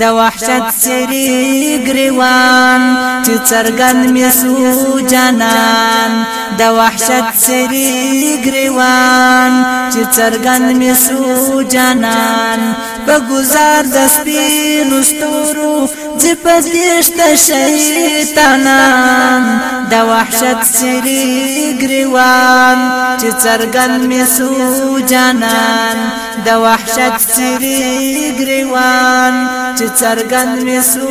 د وحشت سری گریوان چې څرګند می سو جانان د وحشت سری گریوان چې څرګند می سو جانان په گزار د سپینو ستورو ځپدېشت شیطانان وحشت سری گریوان چې څرګند می سو جانان د وحشت سری گریوان چې څرګند می سو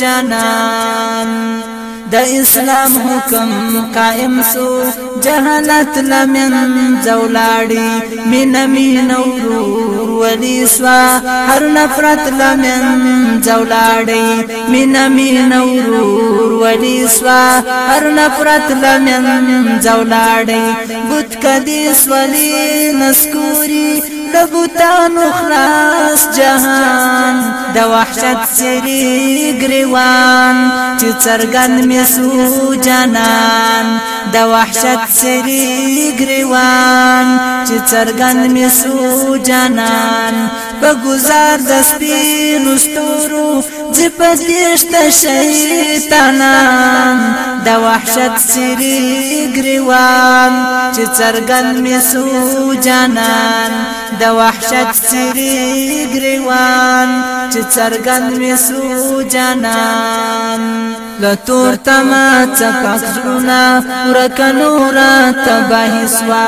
جانان اسلام حکم قائم سو جهالت لمن زولاړي مين مين نور ولي سوا هر نفرت لمن زولاړي مين مين نور ولي سوا هر نفرت لمن زولاړي بوت کدي سولي نسکوري د بوتانو خلاص جهان د وحشت سری گریوان چې څرګند می سو جانان د وحشت سری گریوان چې څرګند می سو جانان په گزار د سپینو ستورو زپدېشت شیطانان د وحشت سری گریوان چې څرګند می سو جانان د وحشت سری گریوان چې څرګند می سو جانان لتور تما څپخ زړونه ورک نورا تباہی سوا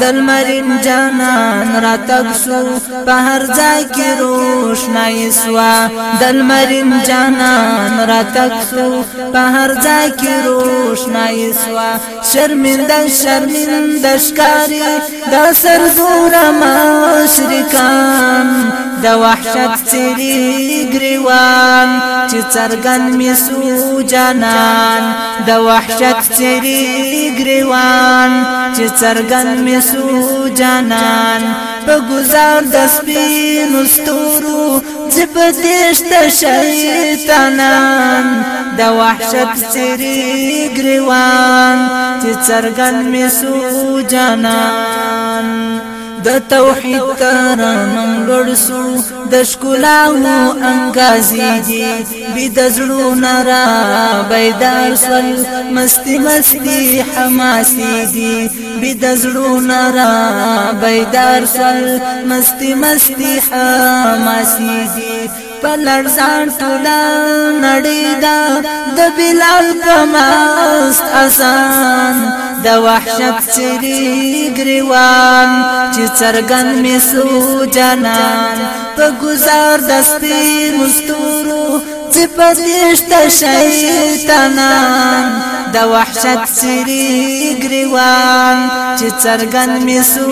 دل مرین جانان را تکسو پہر زاکی روشنائی سوا دل مرین جانان را تکسو پہر زاکی روشنائی سوا شرمندش شرمندش کاری دا سر زورا مشرکان دا وحشت سری گریوان چې څرګند می سو جانان د وحشت سری گریوان چې څرګند می سو جانان په گزار د سپینو ستورو زبدشت شیطانان د وحشت سری گریوان چې څرګند می سو جانان د توحید تر منګړ سو د شکلاو انګازي دي بيد زړو نرا بيدار سل مستی مستی حماسي دي بيد زړو نرا بيدار سل مستی مستی حماسي دي پلړ ځان ټولا نړیدا د بلال په ماست آسان د وحشت سری گریوان چې څرګند می سو جانان په گزار دستی مستورو چې پدېشت شیطانان د وحشت سری گریوان چې څرګند می سو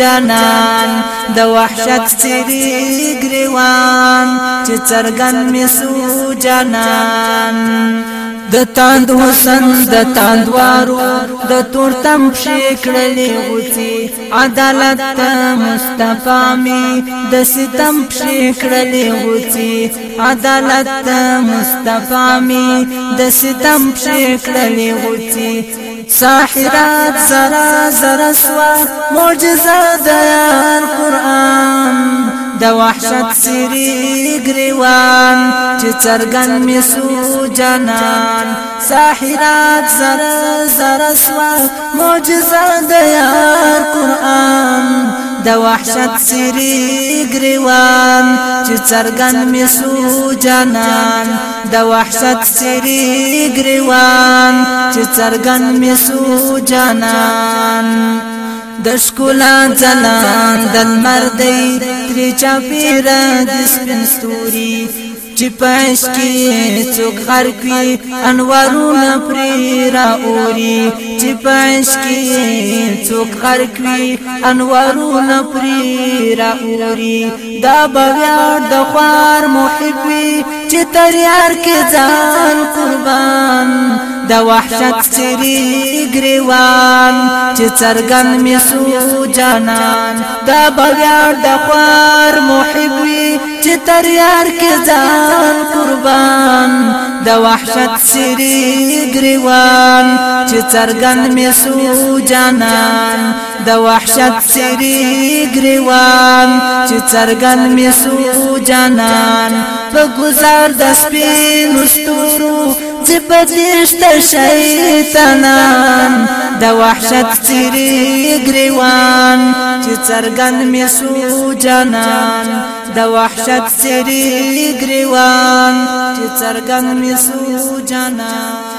جانان د وحشت سری گریوان چې څرګند می سو جانان د تاند حسن د تاندوارو د تور تم پښکړلې غوتی عدالت مصطفی می د ستم پښکړلې غوتی عدالت مصطفی می د ستم پښکړلې غوتی ساحرات زرا زرا سوا معجزه د قران د وحشت سری گریوان چې څرګند می سو جنان ساحرات زر زر سوا معجزه د یار قران د وحشت سری گریوان چې څرګند می سو جنان د وحشت سری گریوان چې څرګند می سو جنان د شکولا ځلان د مرده تری چا پیر د سپین ستوري چې پښ کې څوک خر کوي انوارونه پرې را اوري چې پښ کې څوک خر کوي انوارونه پرې را اوري دا بیا د خوار محبي چې تریار کې ځان قربان د وحشت سری گریوان چې څرګن می سو جانان دا بغیر د خور محبوي چې تر یار کې ځان قربان د وحشت سری گریوان چې څرګن می سو جانان د وحشت سری گریوان چې څرګن می سو جانان په گزار د سپین مستورو چې بدشت شیطانان د وحشت سری گریوان چې څرګند می سو جانان د وحشت سری گریوان چې څرګند می سو جانان